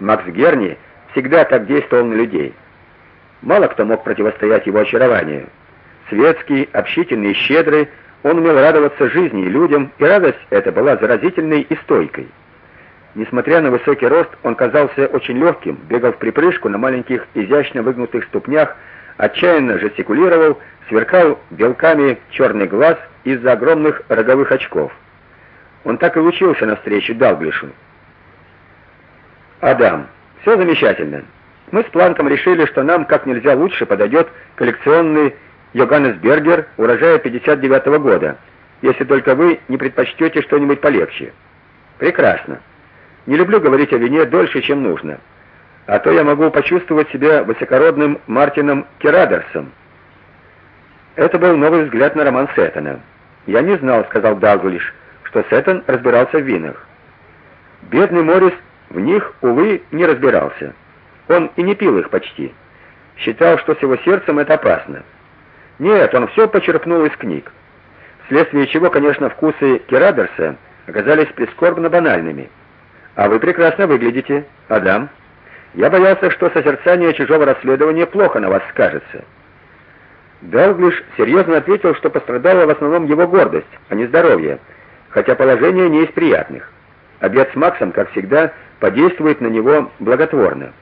Макс Герни всегда так действовал на людей. Мало кто мог противостоять его очарованию. Светский, общительный и щедрый, он умел радоваться жизни и людям, и радость эта была заразительной и стойкой. Несмотря на высокий рост, он казался очень легким, бегал в припрыжку на маленьких изящно выгнутых ступнях, отчаянно жестикулировал, сверкал белками черный глаз из-за огромных роговых очков. Он так и учился навстречу Далглишу. Адам, все замечательно. Мы с Планком решили, что нам как нельзя лучше подойдет коллекционный Йоганнесбергер урожая 59 -го года, если только вы не предпочтете что-нибудь полегче. Прекрасно. Не люблю говорить о вине дольше, чем нужно. А то я могу почувствовать себя высокородным Мартином Керадерсом. Это был новый взгляд на роман Сеттона. Я не знал, сказал Далглиш, что Сеттон разбирался в винах. Бедный Морис в них увы не разбирался. Он и не пил их почти. Считал, что с его сердцем это опасно. Нет, он все почерпнул из книг. Вследствие чего, конечно, вкусы Керадерса оказались прискорбно банальными. А вы прекрасно выглядите, Адам. Я боялся, что созерцание чужого расследования плохо на вас скажется. Далглиш серьезно ответил, что пострадала в основном его гордость, а не здоровье, хотя положение не из приятных. Обед с Максом, как всегда, подействует на него благотворно.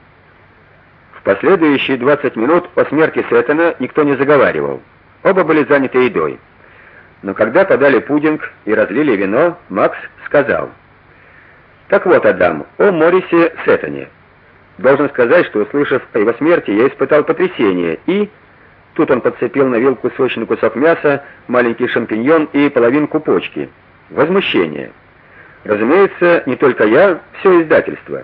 В последующие 20 минут о смерти Сеттона никто не заговаривал. Оба были заняты едой. Но когда подали пудинг и разлили вино, Макс сказал: "Так вот, Адам, о Морисе Сеттоне. Должен сказать, что услышав о его смерти, я испытал потрясение и тут он подцепил на вилку сочный кусок мяса, маленький шампиньон и половинку почки. Возмущение. Разумеется, не только я, все издательство.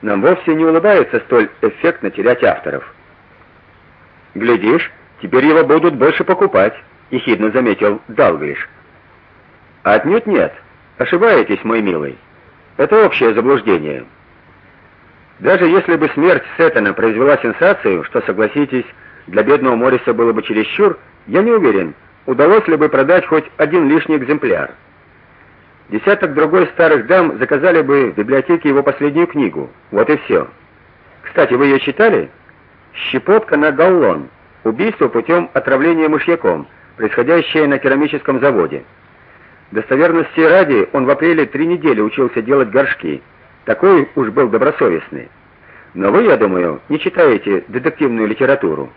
Нам вовсе не улыбается столь эффектно терять авторов. Глядишь, теперь его будут больше покупать, ехидно заметил Далглиш. Отнюдь нет. Ошибаетесь, мой милый. Это общее заблуждение. Даже если бы смерть Сеттона произвела сенсацию, что, согласитесь, для бедного Мориса было бы чересчур, я не уверен, удалось ли бы продать хоть один лишний экземпляр. Десяток другой старых дам заказали бы в библиотеке его последнюю книгу. Вот и все. Кстати, вы ее читали? Щепотка на галлон. Убийство путем отравления мышьяком, происходящее на керамическом заводе. Достоверности ради, он в апреле три недели учился делать горшки. Такой уж был добросовестный. Но вы, я думаю, не читаете детективную литературу.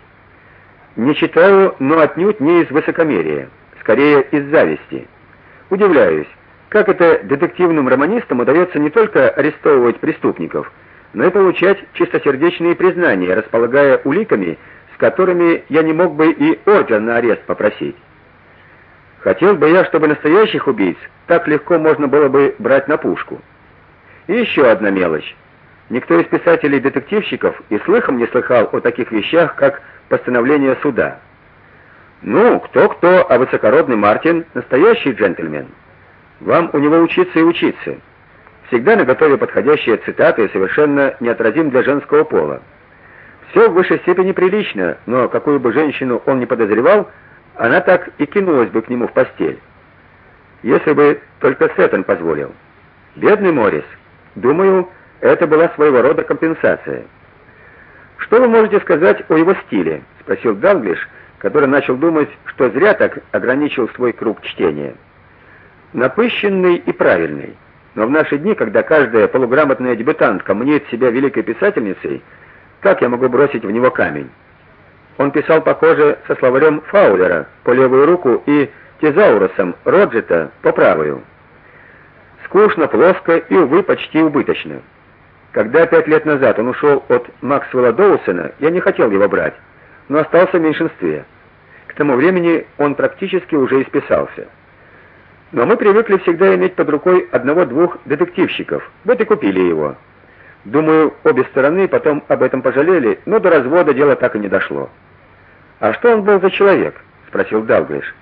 Не читаю, но отнюдь не из высокомерия, скорее из зависти. Удивляюсь, как это детективным романистам удается не только арестовывать преступников, но и получать чистосердечные признания, располагая уликами, с которыми я не мог бы и ордер на арест попросить. Хотел бы я, чтобы настоящих убийц так легко можно было бы брать на пушку. И еще одна мелочь. Никто из писателей-детективщиков и слыхом не слыхал о таких вещах, как постановление суда. Ну, кто-кто, а высокородный Мартин настоящий джентльмен. Вам у него учиться и учиться. Всегда наготове подходящие цитаты, совершенно неотразим для женского пола. Все в высшей степени прилично, но какую бы женщину он ни подозревал, она так и кинулась бы к нему в постель. Если бы только Сеттон позволил. Бедный Морис. Думаю, это была своего рода компенсация. Что вы можете сказать о его стиле? спросил Далглиш, который начал думать, что зря так ограничил свой круг чтения напыщенный и правильный. Но в наши дни, когда каждая полуграмотная дебютантка мнит себя великой писательницей, как я могу бросить в него камень? Он писал похоже со словарем Фаулера по левую руку и тезаурусом Роджета по правую. Скучно, плоско и увы почти убыточно. Когда пять лет назад он ушел от Максвелла Доусона, я не хотел его брать, но остался в меньшинстве. К тому времени он практически уже исписался. Но мы привыкли всегда иметь под рукой одного-двух детективщиков. Вот и купили его. Думаю, обе стороны потом об этом пожалели, но до развода дело так и не дошло. А что он был за человек? спросил Далглиш.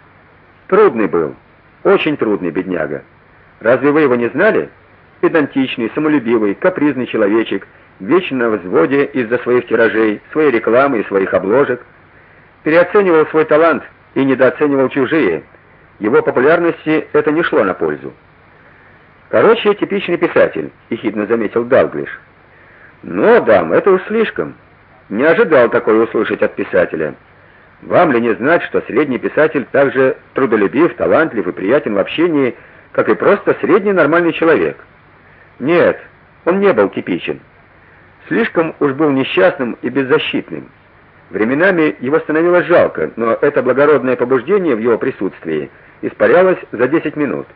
Трудный был, очень трудный бедняга. Разве вы его не знали? Педантичный, самолюбивый, капризный человечек, вечно в взводе из-за своих тиражей, своей рекламы и своих обложек. Переоценивал свой талант и недооценивал чужие его популярности это не шло на пользу. Короче, типичный писатель, ехидно заметил Далглиш. Но, дам, это уж слишком. Не ожидал такое услышать от писателя. Вам ли не знать, что средний писатель также трудолюбив, талантлив и приятен в общении, как и просто средний нормальный человек? Нет, он не был типичен. Слишком уж был несчастным и беззащитным. Временами его становилось жалко, но это благородное побуждение в его присутствии испарялось за 10 минут.